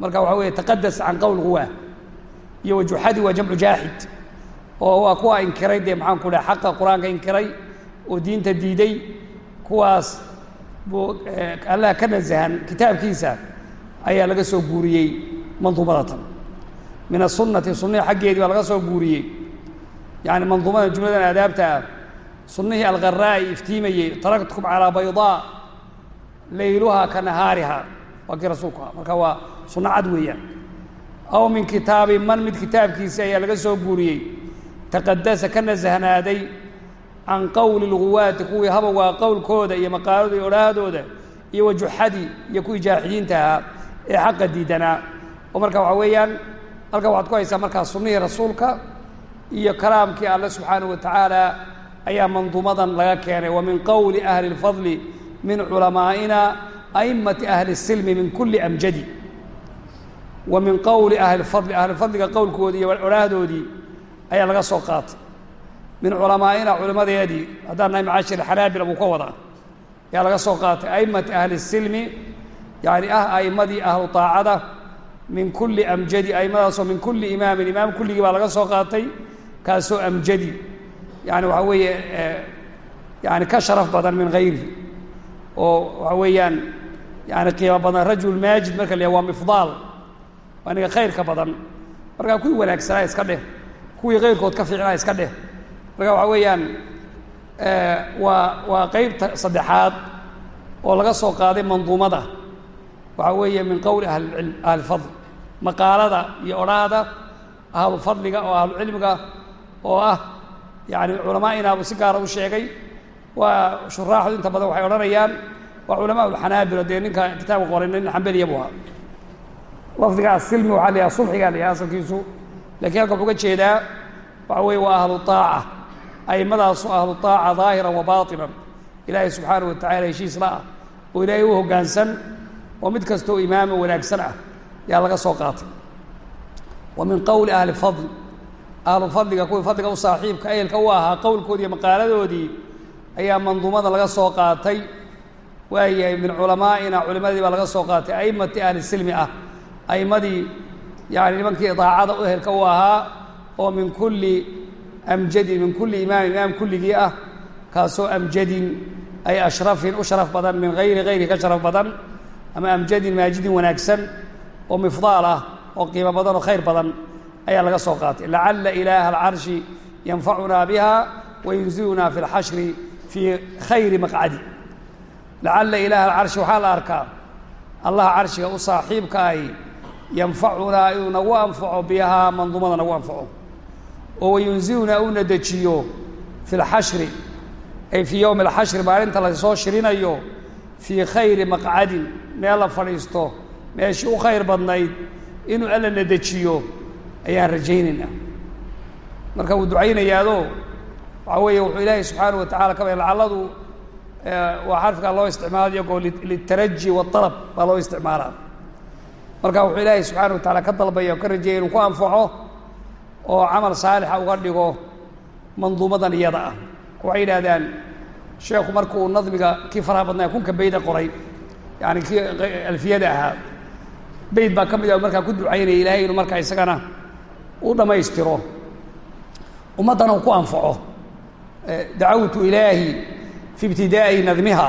marka waxaa weeye taqadas can qowl quwaa iyo wajuxadi waa jamcu jaaxid oo waa kuwa inkiray dee maxaan ku dhaha xaqa qur'aanka inkiray oo diinta diiday kuwaas allah ka nasahan kitaabkiisa ayaa laga soo guuriyey manduumadatan min asunati sunnihi xaggeedii baa laga soo guuriyey. Yani manduumada jumladan aadaabta ah sunnihii alqaraa'i iftiimayey taraktukum calaa baydaa layluhaa ka nahaariha. Waa kii rasuulku ah marka waa sunno cad weeyaan. Aw min kitaabi man mid kitaabkiisi ayaa laga soo guuriyey. Taqadasa ka nasahnaaday can qowli lguwaati kuwii habowgaa qowlkooda iyo maqaaladooda iyo odhaahadooda iyo wajuxadii iyo kuwii jaaxidiinta ahaa ee xaqa diidanaa. Oo marka waxaa weeyaan halkan waxaad ku haysaa markaa sunnihii rasuulka iyo kalaamkii alle subxaanahu wa tacaala ayaa manduumadan laga keenay. Wa min qowli ahli اlfadli min culamaa'ina a'immati ahli الsilmi min kuli amjadi wa min qowli ahli lfadli ahlifadliga qowlkoodii iyo odhaahdoodii ayaa laga soo qaatay min culamaa'ina culimadeedii haddaan nahay macaashir xanaabila buu ka wadaa ayaa laga soo qaatay a'immati ahli silmi yani ah a'immadii ahlu taacada min kulli amjadi a'immadaasoo min kulli imaamin imaam kulligii baa laga soo qaatay kaasoo amjadi yani waxaa weeye yani ka oo waxaa weeyaan yani qiimo badan rajul maajid marka la waa mifdaal waa khayrka badan. Markaa kuwii wanaagsanaa iska dheh kuwii kayrkood ka fiicnaa iska dheh. Marka waxaa weeyaan waa waa qeybta saddexaad oo laga soo qaaday manduumada. Waxaa weeye min qowli ahlilcilm ahlilfadl maqaalada iyo odhaahda ahlufadliga oo ahlucilmiga oo ah yani culamaainaabu si gaara u sheegay waa shuraaxdu inta badan waxay odhanayaan waa culamaa ulxanaabila dee ninka kitaabka qoray nin xambeliya buu ahaa. Lafdiga asilmi waxaa la sulxigaa la asalkiisu lakiin halka wuxuu ga jeedaa waxa weeye waa ahlu aaca a'imadaasu ahlu aaca daahiran wa baatinan. Ilaahay subxaanahu wa tacala heshiisla ah oo ilaahay u hoggaansan oo mid kastooo imaama wanaagsan ah ayaa laga soo qaatay. Wa min qowli ahli fadl. Ahlu fadliga kuwii fadliga u saaxiibka ehelka u ahaa qowlkoodii maqaaladoodii ayaa manduumada laga soo qaatay. Waayahay min culamaa'ina culimadii baa laga soo qaatay. A'immati ahli silmi ah. A'immadii yani nimankii daacada u ehelka u ahaa oo min kulli amjadin min kulli imaamin imaam kulligii ah kaasoo amjadin ay ashrafin u sharaf badan min hayri hayrihi ka sharaf badan ama amjadin maajidin wanaagsan oo mifdaal ah oo qiimo badan oo khayr badan ayaa laga soo qaatay. Lacalla ilaaha alcarshi yanfacunaa biha wayunzilunaa fi lxashri fii khayri maqcadi lacalla ilaaha alcarshi waxaa la arkaa allaha carshiga u saaxiibka ahi yanfacunaa inuu nagu anfaco bihaa manduumada nagu anfaco oo wayunzilunaa uuna dejiyo fi lxashri ay fii yowmi alxashri maalinta la soo shirinayo fii khayri maqcadin meel la fadhiisto meeshii u khayr badnayd inuu alla na dejiyo ayaan rajaynaynaa marka wuu ducaynayaado waxaa weeye wuxuu ilaahay subxaanahu wa tacala ka lacalladu waa xarfikaa loo isticmaalo iyagoo litaraji waalab baa loo isticmaalaa. Marka wuxuu ilaahay subxaana wa tacala ka dalbaya oo ka rajeyay inuu ku anfaco oo camal saalixa uga dhigo manduumadan iyada ah. Waxay yidhahdaan sheekhu markuu nadmiga kii faraha badnaa kunka beyda qoray yani kii alfiyada ahaa beyd baa ka mid ah markaa ku ducaynaya ilaahay inuu markaa isagana u dhammaystiro ummaddana uu ku anfaco dacawtu ilaahi fi ibtidaa'i nadmiha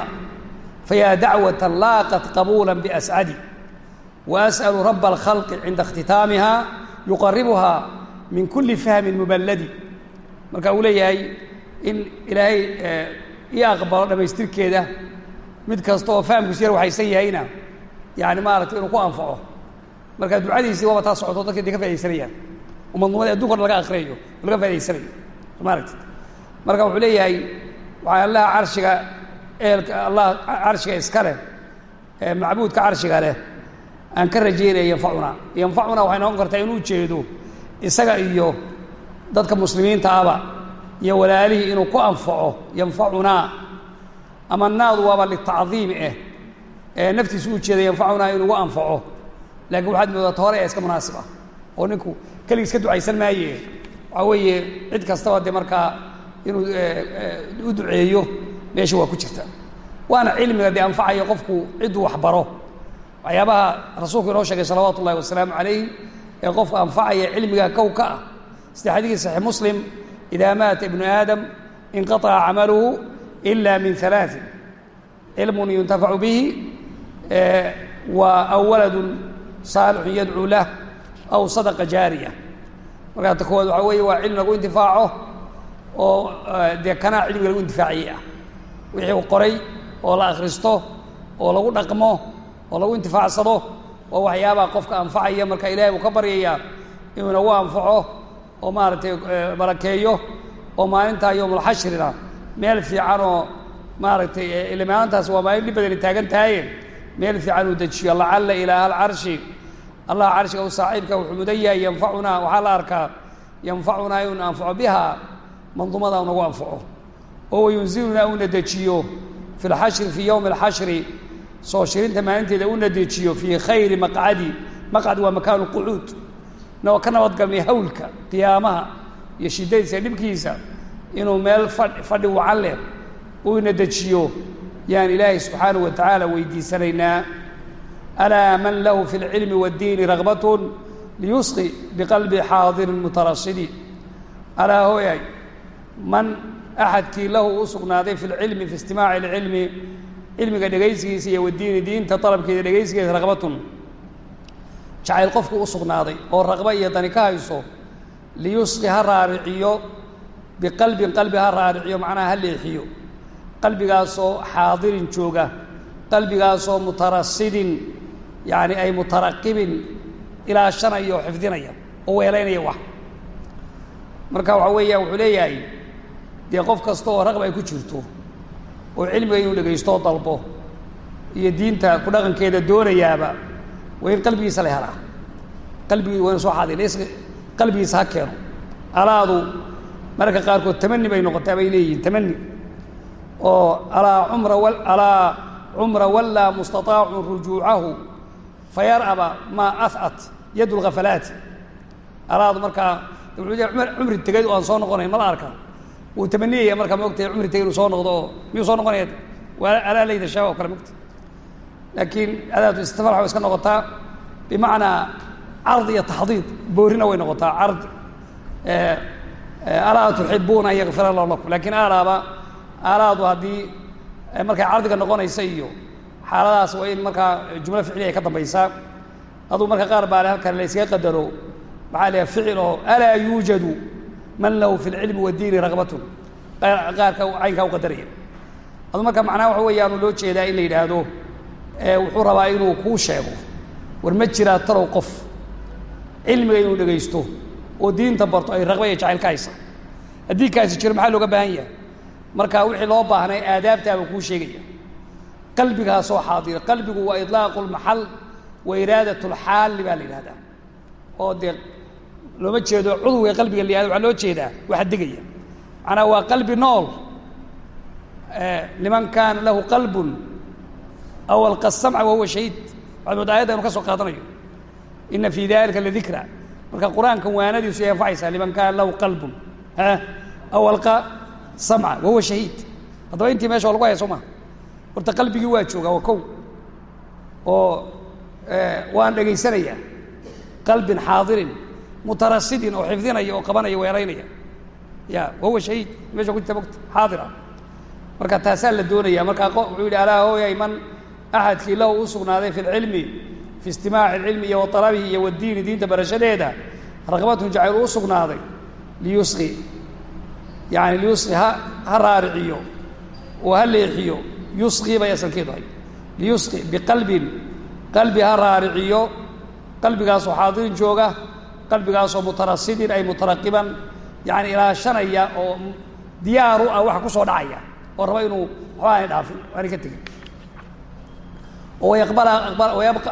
fayaa dacwata laaqat qabuula biascadi wa as'alu raba alkhalqi cinda ikhtitaamiha yuqaribuha min kuli fahmin muballadi marka uu leeyahay in ilaahay ii aqbalo dhammaystirkeeda mid kasta oo fahamkiisu yar waxaysan yahayna yani maaragtay inuu ku anfaco marka ducadiisii waaba taa socoto dadka de ka faidaysanayaan umadnimada addunkao dhan laga akriyayo oo laga faa'idaysanayo maaragti marka wuxuu leeyahay waxaa allaha carshiga eelka allah carshiga iska leh macbuudka carshiga leh aan ka rajaynaya yanfacunaa yanfacunaa waxay noqon kartaa inuu jeedo isaga iyo dadka muslimiinta aba iyo walaalihii inuu ku anfaco yanfacunaa ama naadu waaba litacdiim eh ee naftiisu u jeeda yanfacunaa inugu anfaco. Laakiin waxaad moodata hore ee iska munaasib ah oo ninku keligiis ka ducaysan maaye. Waxaa weeye cid kastaba dee markaa inuu u duceeyo meesha waa ku jirta. Waana cilmiga dee anfacayo qofku cidduu waxbaro waxyaabaha rasuulku inoo sheegay salawaatu ullahi wasalaamu calayh ee qofka anfacaya cilmiga kow ka ah. Sida xadiidkii saxiix muslim idaa maata ibnu aadam inqaطaca camaluhu ila min alaaثin cilmun yuntafacu bihi wa aw waladun saalixun yadcuu lah aw sadaqa jaariya. Markaa ta koowaad waxaa weeye waa cilmi lagu intifaaco oo dee kanaa cilmiga lagu intifaaciyey ah. Wixii u qoray oo la akhristo oo lagu dhaqmo oo lagu intifaacsado oo waxyaabaha qofka anfacaya marka ilahay uu ka baryayaa inuu nagu anfaco oo maaragtay barakeeyo oo maalintaa yowmulxashrina meel fiican oo maaragtay ile maalintaas waa maalin dhib badani taagan tahaye meel fiican uu dejiyo. Lacalla ilaaha alcarshi allah carshiga u saaxiibka wuxuu mudan yahay yanfacunaa. Waxaa la arkaa yanfacunaa inuu anfaco biha manduumada nagu anfaco. Oo wayunzilunaa uuna dejiyo fi lxashri fii yowmi alxashri soo shirinta maalinteeda una dejiyo fii khayri maqcadi. Maqcad waa makaanu qucuud. Noo ka nabadgalnay hawlka qiyaamaha iyo shiddadiisa dhibkiisa inuu meel fadh fadhi wacan leh uu ina dejiyo yaan ilaahay subxaanahu wa weydiisanaynaa alaa man lahu fi اlcilmi wاddiini ragbatun liyusqi biqalbi xaadirin mutarasidi alaa hooyay man axadkii lahu u sugnaaday fi lcilmi fi istimaaci اlcilmi cilmiga dhegaysigiisa iyo wadiini diinta dalabkeeda dhegaysigeesa raqbatun jacayl qofku u sugnaaday oo raqba iyo dani ka hayso liyusqi ha raariciyo biqalbin qalbi ha raariciyo macnaha ha leexiyo. Qalbigaasoo xaadirin jooga qalbigaasoo mutarasidin yacni ay mutaraqibin ilaashanaya oo xifdinaya oo weelaynaya wax. Marka waxaa weeyaan wuxuu leeyahay dee qof kasta oo raqba ay ku jirto oo cilmiga inuu dhegaysto oo dalbo iyo diinta ku dhaqankeeda doonayaaba waa in qalbigiisa la helaa qalbigii waa soo xaadil qalbigiisa ha keeno. Alaadu mararka qaarkood tamani bay noqotaa bay leeyihiin tamani oo alaa cumra alaa cumra wallaa mustaطaacun rujuucahu fayar'aba maa ahat yad lghafalaati alaadu markaa cumri tegay o aan soo noqonayn mala arka wuu tamaniyaya markaa maogtahay cumri inuu soo noqdo. Oo miyuu soo noqonaya alaa shaab oo kale mogta laakiin adaatu istifal iska noqotaa bimacnaa card iyo taxdiid boorina way noqotaa. Card alaa tuxibuuna an allahu lakum. Lakiin alaaba alaadu haddii markay cardiga noqonaysa iyo xaaladaas waa in markaa jumlo ficli ay ka dambaysaa. Aduu marka qaar baa halkan la qadaro. Maxaa leeyahay? Ficil oo alaa yuujadu man lahu fi lcilmi wadiini raqbatun qaarka caynkaa u qadaraya aduu marka macnaha waxa weeyaanu loo jeedaa in la yidhaahdo wuxuu rabaa inuu kuu sheego war ma jiraa tarow qof cilmiga inuu dhegaysto oo diinta barto ay raqba iyo jacayl ka haysa haddii kaasi jiro maxaa looga baahan yahay marka wixii loo baahnay aadaabtaaba kuu sheegaya qalbigaa soo xaadira qalbigu waa idlaaqu lmaxal wa iraadat lxaali baa la yidhahdaa oo dee looma jeedo cudwiga qalbiga la yihahda waxaa loo jeedaa waxa degaya. Macnaa waa qalbi nool liman kaana lahu qalbun aw alqa samca wahuwa shahiid. Waxaad mooda ayadda ka soo qaadanayo. Ina fii dalika ladikra marka qur'aankan waanadiisu ay liman kaana lahu qalbun ha? Aw alqa samca wahuwa shahiid. Haddaba intii meesha lagu haya soo horta qalbigii waa joogaa waa kow. Oo waan dhegaysanaya qalbin xaadirin mutarasidin oo xifdinaya oo qabanaya weeraynaya. Ya wahuwa shahiid. Meesha ku jirta xaadira. Marka taasaa la doonaya. Markaa wuxuu yidhi alaa hooyay man axadkii lahu u sugnaaday fi lcilmi fi istimaaci ilcilmi iyo wa talabihi iyo wadiini diinta barashadeeda raqbatun jacayl u sugnaaday. Liyusqi yani liyusqi ha ha raariciyo oo ha leexiyo. Yusqi bay asalkeedu ahay liyusqi biqalbin. Qalbi ha raariciyo. Qalbigaasoo xaadirin jooga qalbigaasoo mutarasidin ay mutaraqiban yani ilaashanaya oo diyaar u ah waxa ku soo dhacaya oo raba inuu waxba dhaafin aanay ka tegin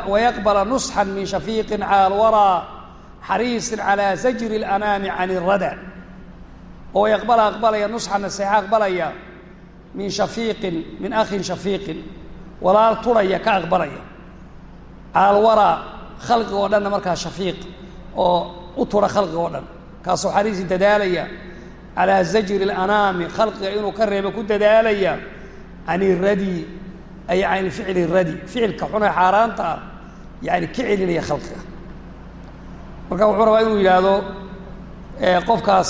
wayaqbala nusxan min shafiiqin cala alwaraa xariisin calaa zajri اlanaami can اrada oo yaqbala aqbalaya nusxan naseexa aqbalaya min shafiiqin min akhin shafiiqin walaal turaya ka aqbalaya. Cala alwaraa khalqiga oo dhanna markaa shafiiq oo u tura khalqiga oo dhan. Kaasoo xariisin dadaalaya calaa zajri اlanaami khalqiga inuu ka reebo ku dadaalaya can iradi ay can ficli radi. Ficilka xune xaaraanta ah yani ka celinaya khalqiga. Marka wuxuu rabaa inuu yidhaahdo qofkaas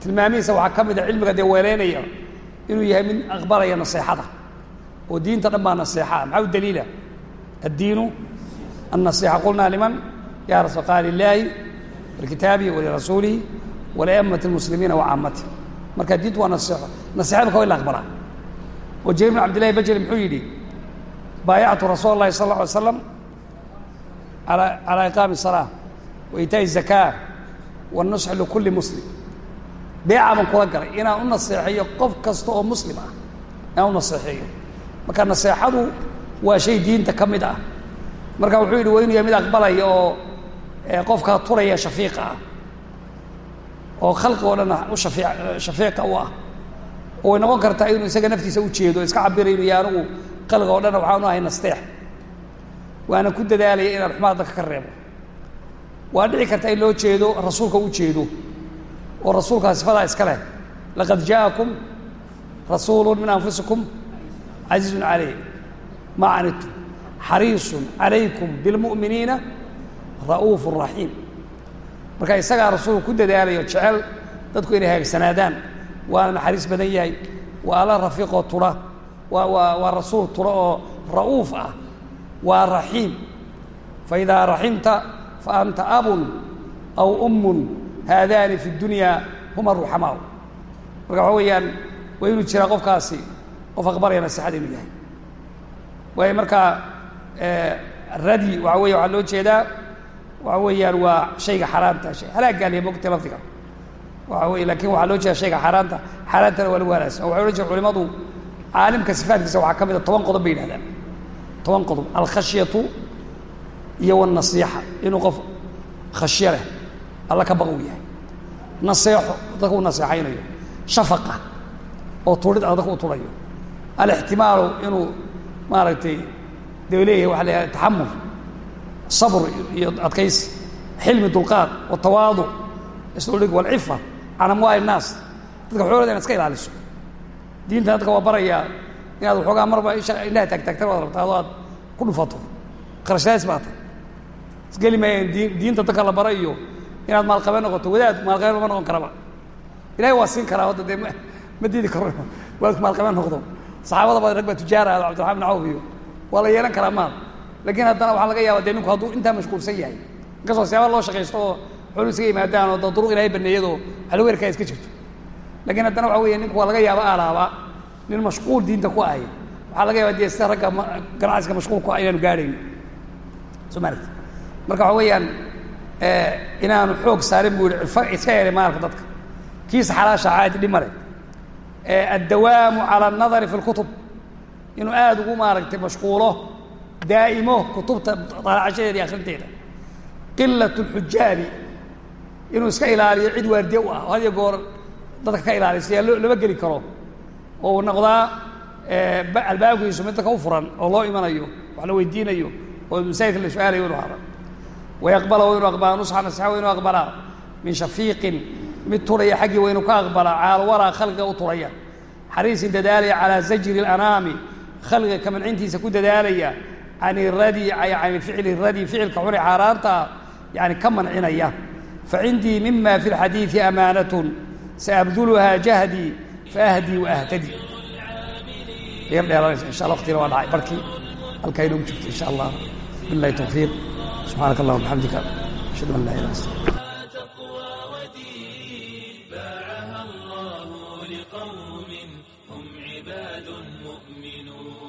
tilmaamihiisa waxaa ka mid a cilmiga dee weeleynaya inuu yahay mid aqbalaya naseexada oo diinta dhan baa naseexaa. Maxaa u daliila? Addiinu annasixa qulnaa liman ya rasuulqaal ilaahi likitaabihi walirasuulihi waliamati lmuslimiina wacaamati marka diintu waa nasixo nasixada ka waa in la aqbalaa oo jabir bin cabdillahi bajali muxuu yidhi baayactu rasuul lahi sal lla alay slam calaa iqaami salaa wa iitaa'i zakaa wanusxi likulli muslim beeca baan kula galay inaan u naseexeeyo qof kasta oo muslim ah inaan u naseexeeyo marka naseexadu waa shay diinta ka mid ah marka wuxuu yidhi waynu yahay mid aqbalaya oo qofkaa turaya shafiiqa ah. Oo khalqi oo dhan u shafii shafiiqa u ah. Way noqon kartaa inuu isaga naftiisa u jeedo iska cabira inuu yahay anigu qalga oo dhan waxaanu ahay nasteex. Waana ku dadaalaya inaan xumaad dadka ka reebo. Waa dhici karta in loo jeedo rasuulka u jeedo. Oo rasuulkaa sifadaa iska leh. Laqad jaaءakum rasuulu min anfusikum casiizun calayh ma canidtum xariisun calaykum bilmu'miniina ra'uufu raxiim marka isagaa rasuulku ku dadaalayo jecel dadku inay haagsanaadaan waana naxariis badan yahay waa alla rafiiqoo tura waa waa waa rasuul tura oo ra'uuf ah waa raxiim faidaa raximta fa anta abun aw ummun haadaani fi dunya huma ruxamaa marka waxa weeyaan waa inuu jiraa qofkaasi qof aqbalaya nasixada inuu yahay. Waayo markaa radi waxa weya waxaa loo jeedaa waxa weeyaan waa shayga xaaraanta halaagaaliya mogta lafdiga. Waxa wey laakiin waxaa loo jeeda shayga xaaraanta xaaraantana waa lagu halaagsan waxay odhan jire culimadu caalimka sifaatkiisa waxaa ka mid a toban qodob bay yidhahdaan toban qodob alkhashyatu iyo wannasiixa. Inuu qof khashyo leh alla ka baq uu yahay. Naseexo dadka u naseexaynayo. Shafaqa oo turid a dadka u turayo alixtimaalu inuu maaragtay dee leeyahay waxa la taxamul sabr iyo adkaysi xilmi dulqaad watawaaduc isdhuldhig walcifa can amwaali innaas dadka xoolooda inaad iska ilaaliso. Diintan dadka waa barayaa inaad waxoogaa marba indhaha taagtaagtan waad rabtaa adoo aad ku dhufato. Qarashlays baa tay isgeli maayaan diin diinta dadka la bara iyo inaad maalqabeen noqoto wadaad maalqabeen lama noqon karaba. Ilahay waa siin karaa hadda dee ma ma diidi karo. Waadku maalqabeen noqdo. Saxaabada ba rag baa tujaara cabdiraxman bin cawf iyo waa la yeelan karaa maal laakiin haddana waxaa laga yaaba dee ninku hadduu intaa mashquulsan yahay. Inkastoo siyaaba loo shaqaysto oo xoolu isaga yimaadaan oo da duruq ilahay baneeyado halweerkaa iska jirto. Lakiin haddana waxa weya ninku waa laga yaaba aalaaba nin mashquul diinta ku ahay. Waxaa laga yaaba dee sida ragga ganacsiga mashquul ku ah inaanu gaadhayn soo maaragti marka waxa weeyaan inaanu xoog saarin buu yihi cifa iska yeelay maalka dadka. Kiisa xalaasha caadi dhib male addawaamu cala anadari fi lkutub inuu aada ugu maaragtay mashquulo daa'imo kutubta daalacashadeeda iyo akrinteeda qilat lxujaabi inuu iska ilaaliyo cid waardiye u ah oo had iyo goor dadka ka ilaaliso yaa lama geli karo oo uu noqdaa albaabkiisu mid dadka u furan oo loo imanayo wax la weydiinayo oo masaajidka la su'aalayo inu hada wayaqbala wa inu aqbalaa nusxa nasixa wa inu aqbalaa min shafiiqin mid turaya xaggii wa inu ka aqbalaa caalwaraa khalqiga u turaya xariisin dadaalaya calaa zajri اlanaami khalqiga ka mancintiisa ku dadaalaya an iradi ay can ficli radi ficilka xuri xaaraanta ah yani ka mancinaya. Facindii mima fi lxadiidi amaanatun saabduluhaa jahdii faahdii waahtadi dheer dheeraanaysa insha alla waqtigana waa dhacay. Barkii halkaa inoogu jirto insha allah. Bilahi tawfiiq. Subxaanaka allah wabxamdika ashhadu an laa ilaha illa